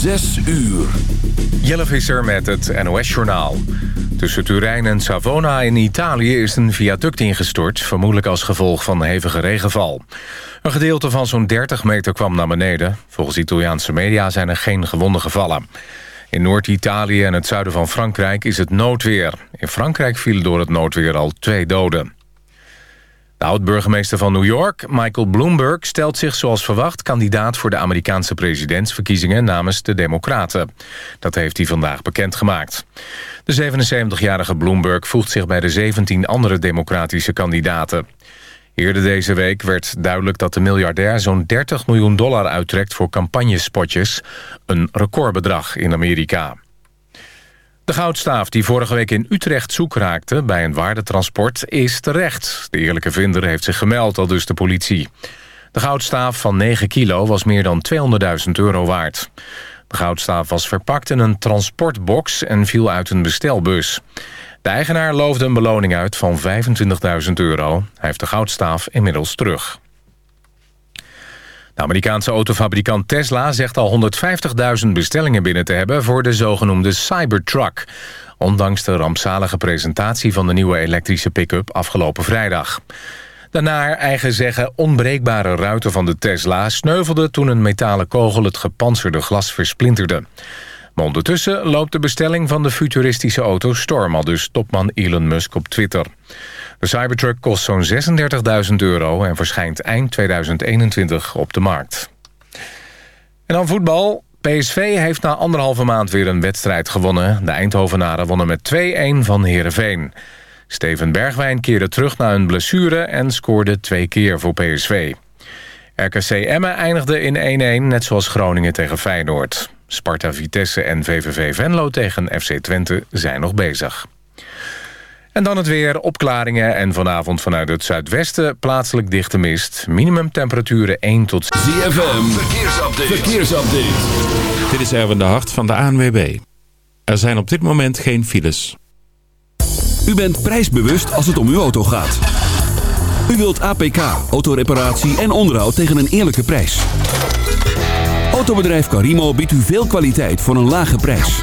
Zes uur. Jelle Visser met het NOS-journaal. Tussen Turijn en Savona in Italië is een viaduct ingestort... vermoedelijk als gevolg van hevige regenval. Een gedeelte van zo'n 30 meter kwam naar beneden. Volgens Italiaanse media zijn er geen gewonden gevallen. In Noord-Italië en het zuiden van Frankrijk is het noodweer. In Frankrijk vielen door het noodweer al twee doden. De oud-burgemeester van New York, Michael Bloomberg... stelt zich zoals verwacht kandidaat voor de Amerikaanse presidentsverkiezingen... namens de Democraten. Dat heeft hij vandaag bekendgemaakt. De 77-jarige Bloomberg voegt zich bij de 17 andere democratische kandidaten. Eerder deze week werd duidelijk dat de miljardair zo'n 30 miljoen dollar uittrekt voor campagnespotjes. Een recordbedrag in Amerika. De goudstaaf die vorige week in Utrecht zoek raakte bij een waardetransport is terecht. De eerlijke vinder heeft zich gemeld, al dus de politie. De goudstaaf van 9 kilo was meer dan 200.000 euro waard. De goudstaaf was verpakt in een transportbox en viel uit een bestelbus. De eigenaar loofde een beloning uit van 25.000 euro. Hij heeft de goudstaaf inmiddels terug. De Amerikaanse autofabrikant Tesla zegt al 150.000 bestellingen binnen te hebben... voor de zogenoemde Cybertruck. Ondanks de rampzalige presentatie van de nieuwe elektrische pick-up afgelopen vrijdag. Naar eigen zeggen onbreekbare ruiten van de Tesla sneuvelde toen een metalen kogel het gepantserde glas versplinterde. Maar ondertussen loopt de bestelling van de futuristische auto storm... al dus topman Elon Musk op Twitter. De Cybertruck kost zo'n 36.000 euro... en verschijnt eind 2021 op de markt. En dan voetbal. PSV heeft na anderhalve maand weer een wedstrijd gewonnen. De Eindhovenaren wonnen met 2-1 van Heerenveen. Steven Bergwijn keerde terug na een blessure... en scoorde twee keer voor PSV. RKC Emmen eindigde in 1-1, net zoals Groningen tegen Feyenoord. Sparta Vitesse en VVV Venlo tegen FC Twente zijn nog bezig. En dan het weer, opklaringen en vanavond vanuit het zuidwesten plaatselijk dichte mist. Minimumtemperaturen 1 tot... ZFM, verkeersupdate. verkeersupdate. Dit is Erwin de Hart van de ANWB. Er zijn op dit moment geen files. U bent prijsbewust als het om uw auto gaat. U wilt APK, autoreparatie en onderhoud tegen een eerlijke prijs. Autobedrijf Carimo biedt u veel kwaliteit voor een lage prijs.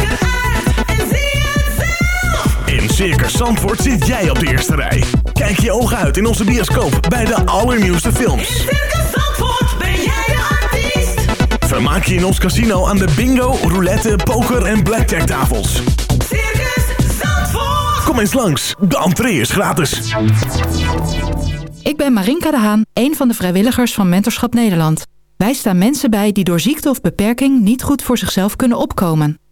Circus Zandvoort zit jij op de eerste rij. Kijk je ogen uit in onze bioscoop bij de allernieuwste films. In Circus Zandvoort ben jij de artiest. Vermaak je in ons casino aan de bingo, roulette, poker en blackjack tafels. Circus Zandvoort. Kom eens langs, de entree is gratis. Ik ben Marinka de Haan, een van de vrijwilligers van Mentorschap Nederland. Wij staan mensen bij die door ziekte of beperking niet goed voor zichzelf kunnen opkomen.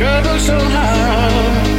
struggle so hard.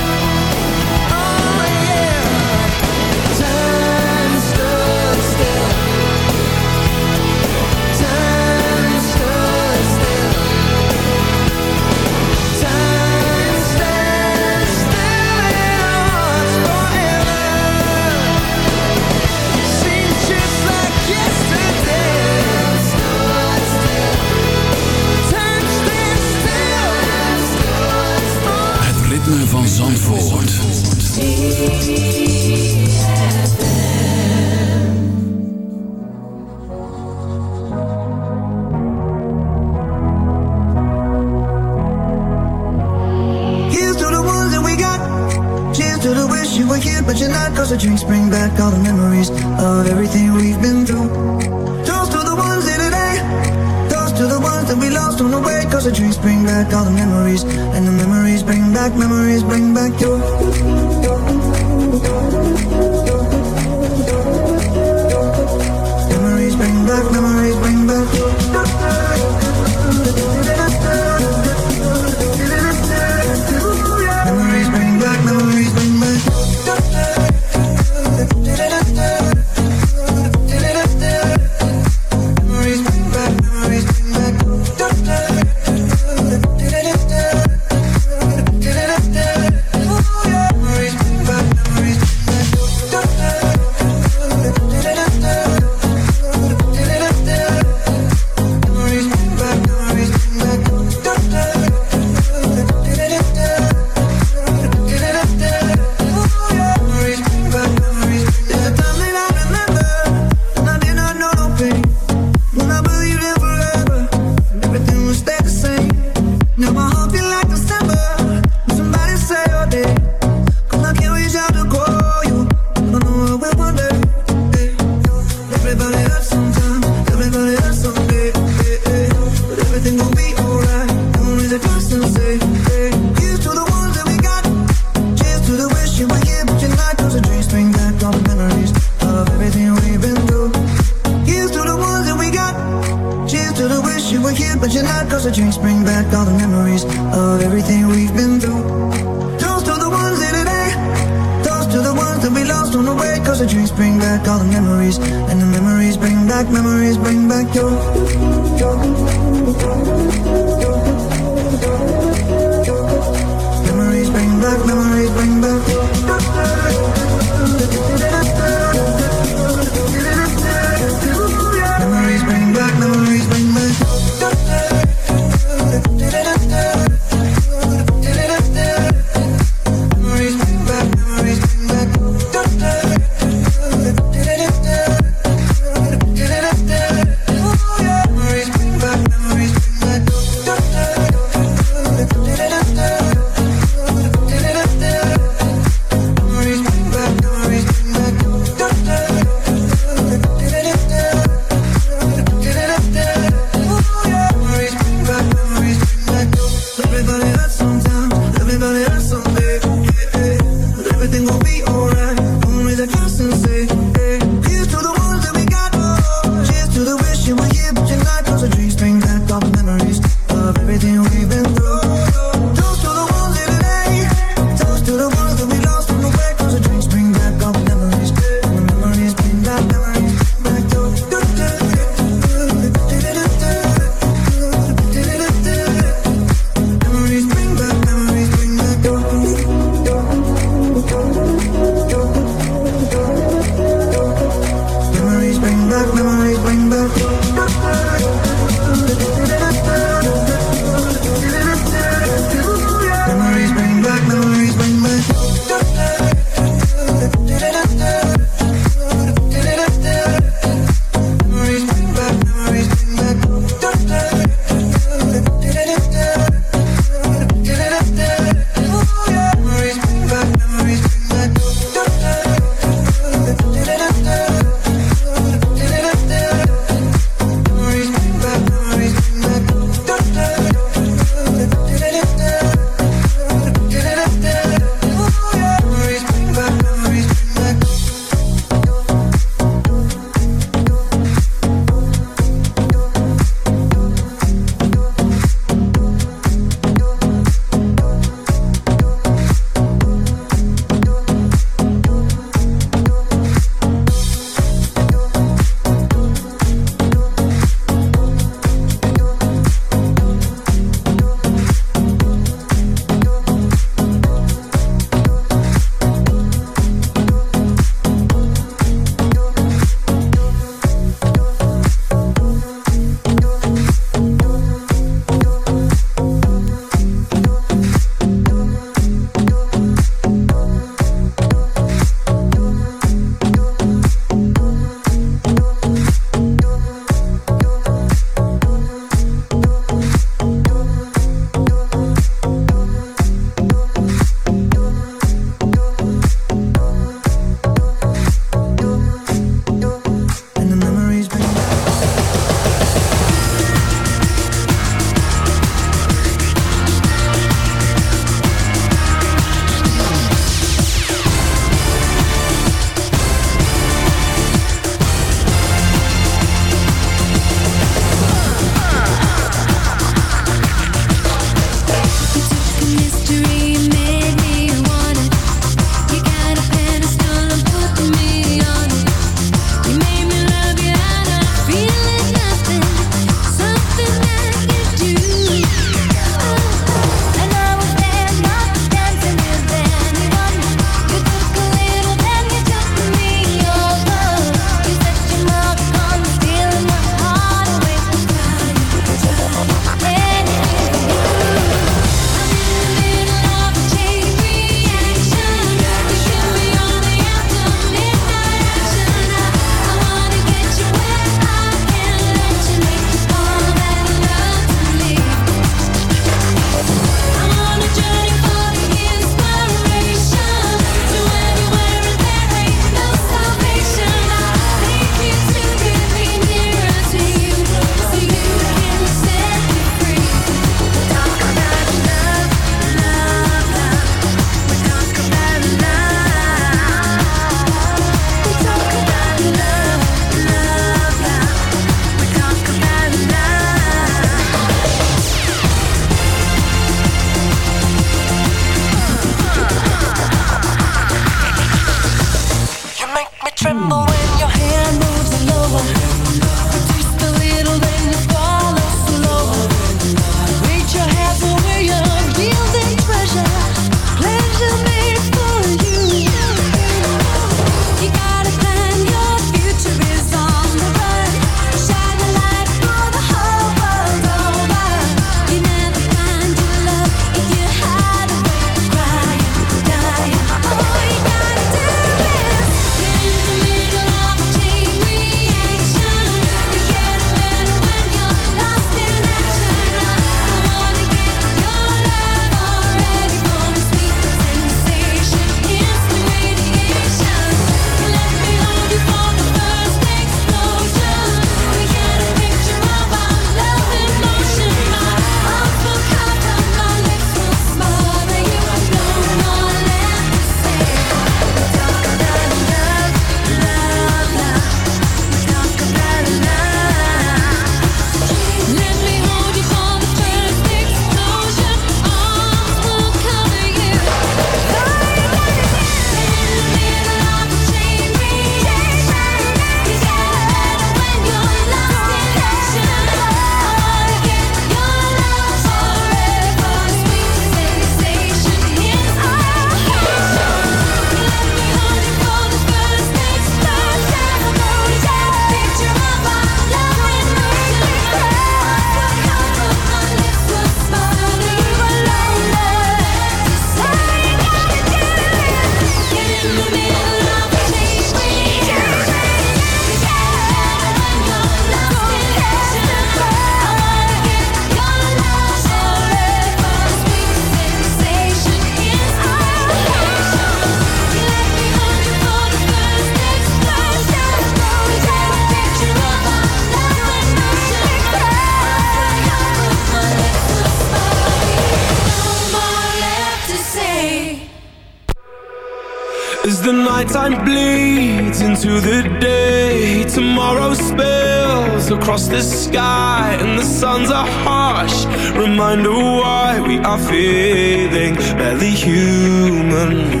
nighttime bleeds into the day. Tomorrow spills across the sky, and the suns are harsh. Reminder why we are feeling barely human.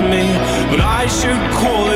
me, but I should call it.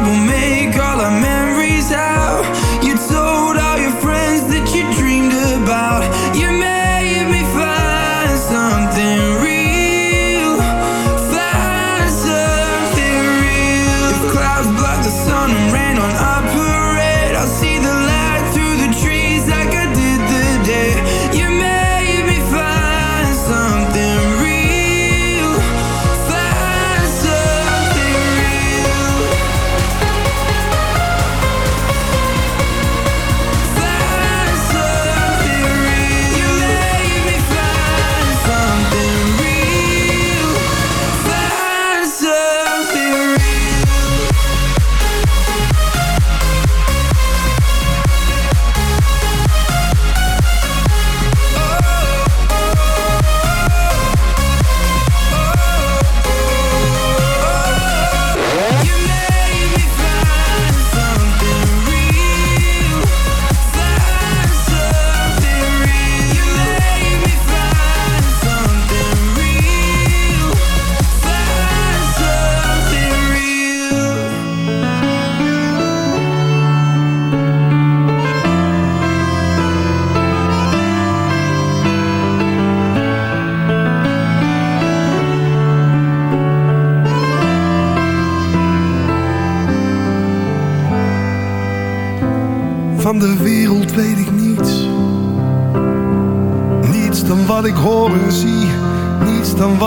I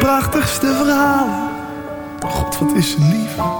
Prachtigste verhalen. Oh God, wat is lief.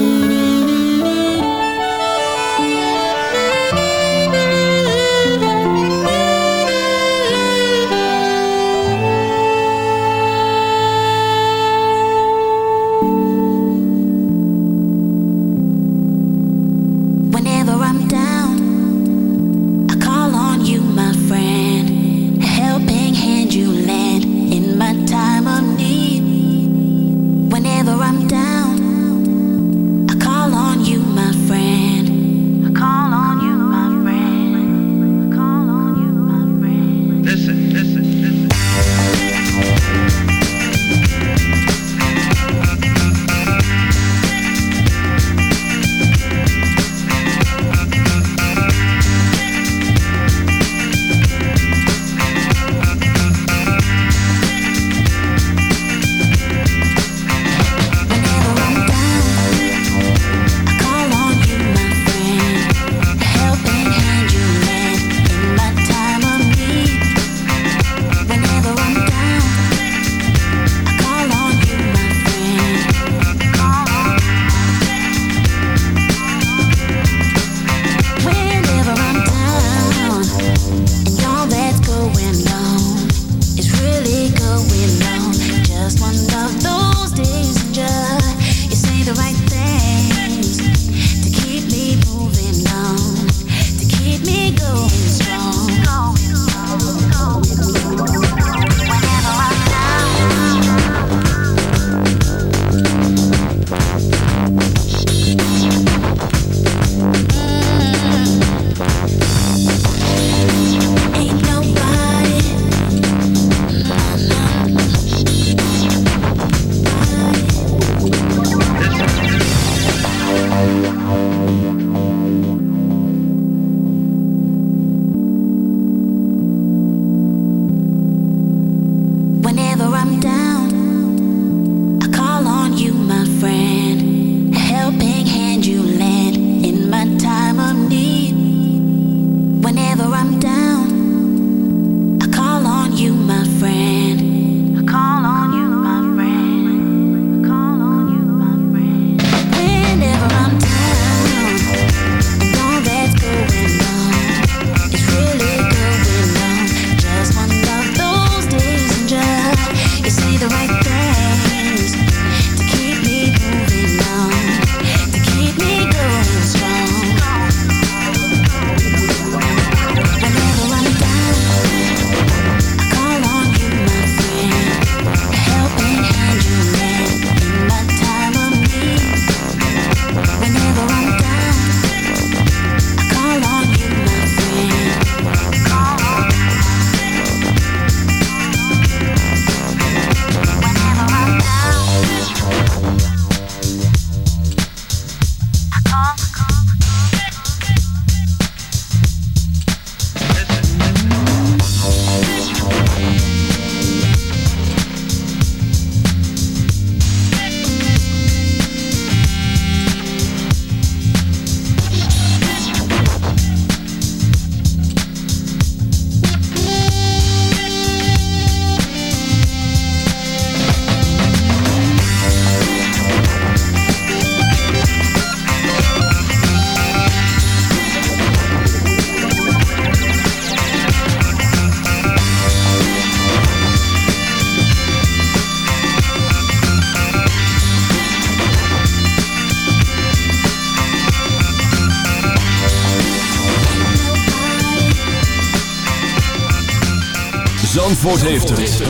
Zandvoort heeft het.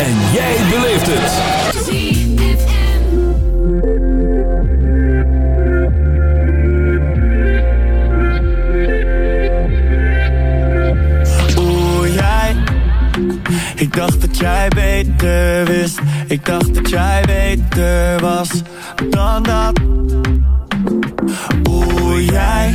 En jij beleeft het. Oeh, jij. Ik dacht dat jij beter wist. Ik dacht dat jij beter was dan dat. Oeh, jij.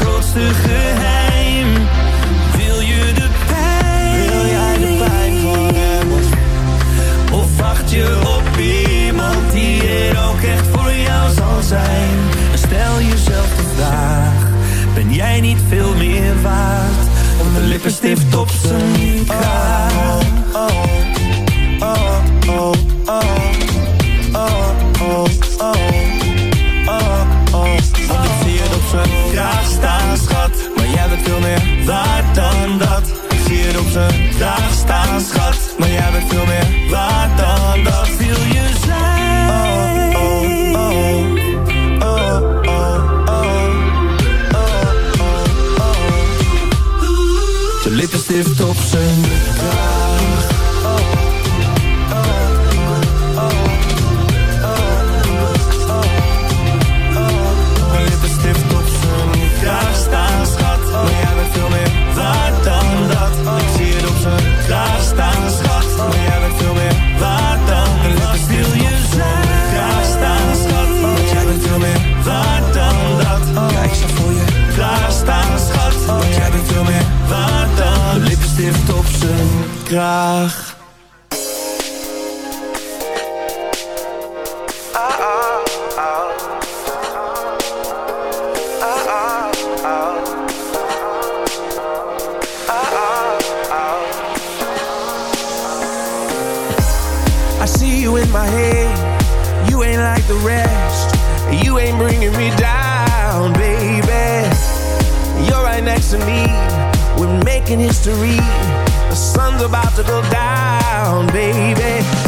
Grootste geheim? Wil je de pijn? Wil jij de pijn van hem? Of wacht je op iemand die er ook echt voor jou zal zijn? En stel jezelf de vraag: ben jij niet veel meer waard dan de lippenstift op zijn kraag? Dit op zijn We're right next to me. We making history. Sun's about to go down, baby.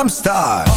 I'm star.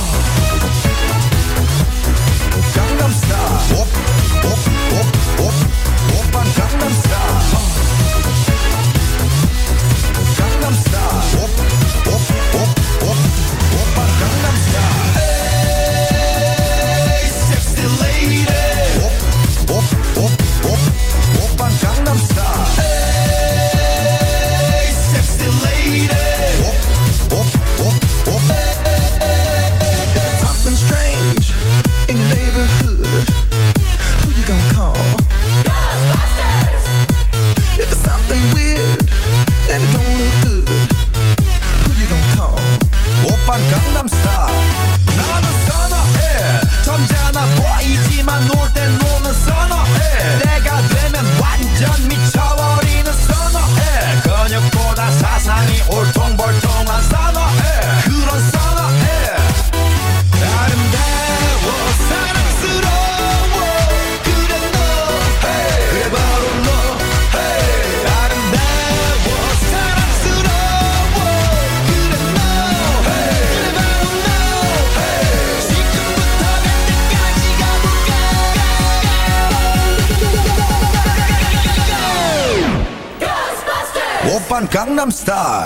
Star.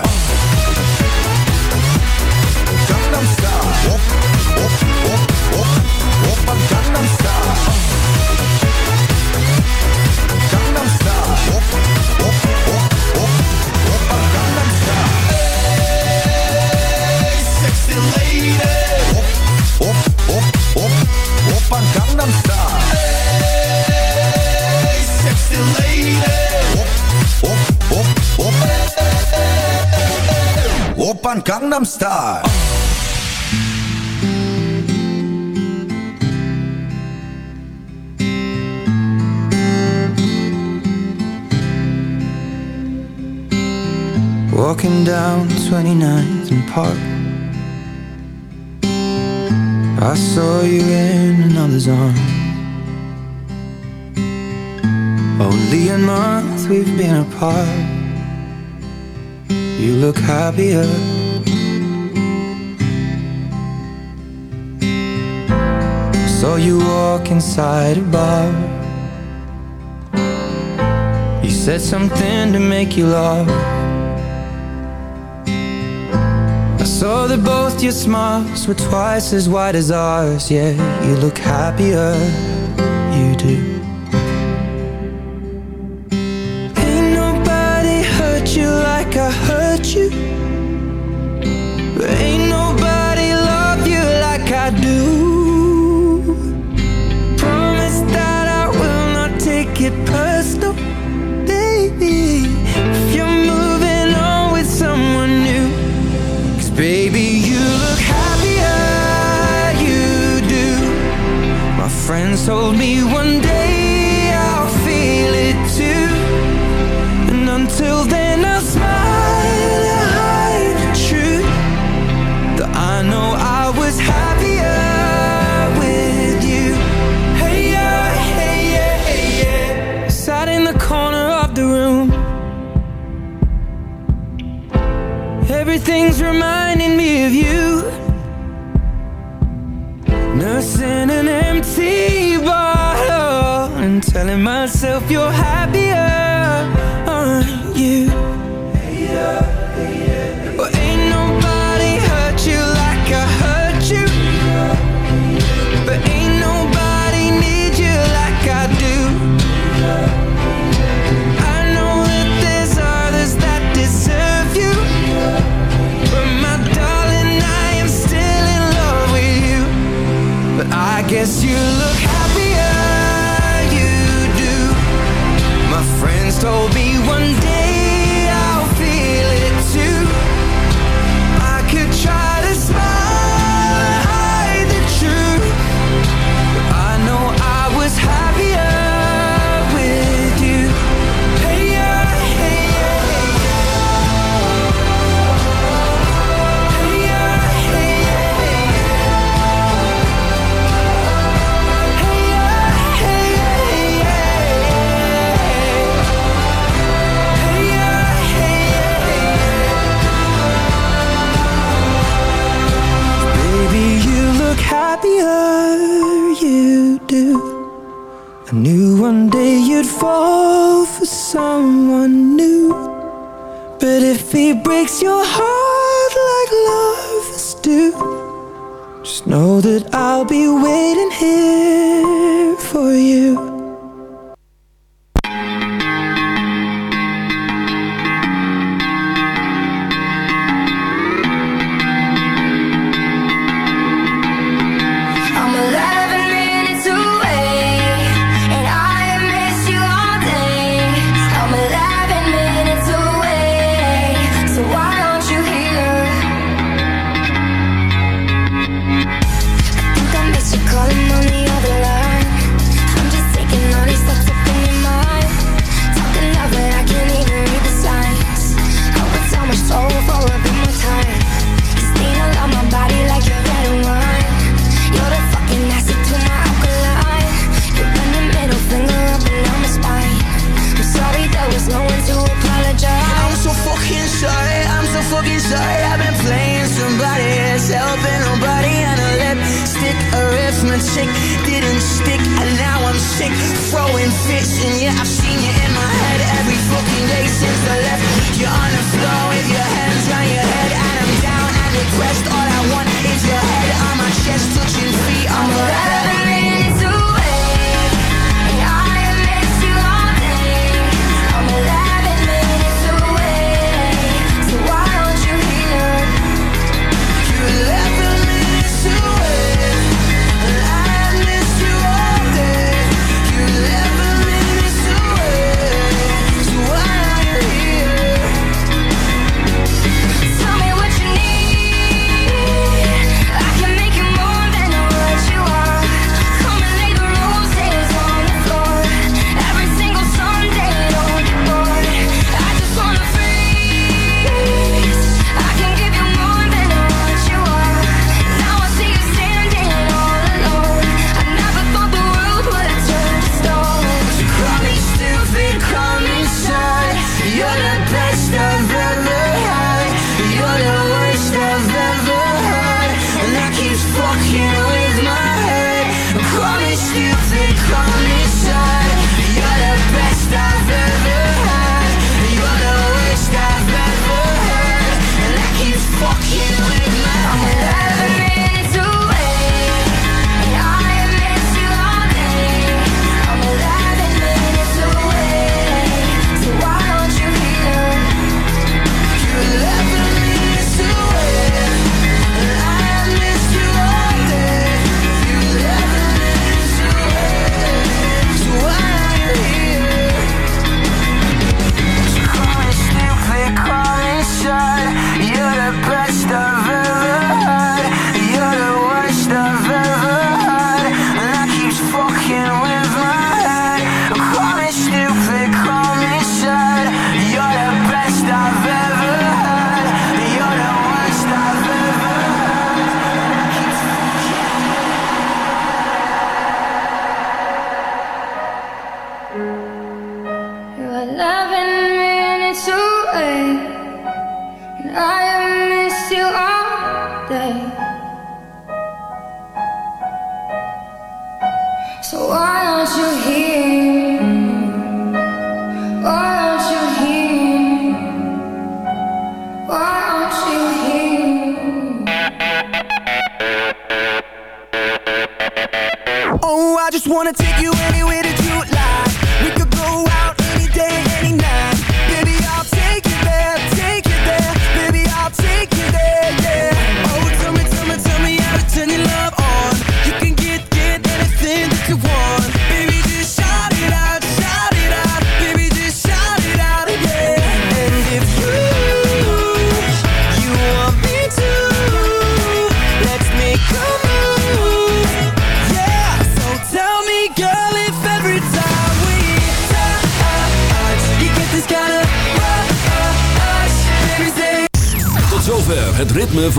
Gangnam Style. Walking down 29th and Park. I saw you in another's arms. Only a month we've been apart. You look happier Saw you walk inside a bar. You said something to make you laugh. I saw that both your smiles were twice as wide as ours. Yeah, you look happier, you do. told me one day Sorry, I've been playing somebody else Helping nobody. On a lipstick Or if my chick didn't stick And now I'm sick, throwing fits And yeah, I've seen you in my head Every fucking day since I left. You're on the floor with your hands on your head And I'm down and depressed. All I want is your head on my chest Touching feet. On the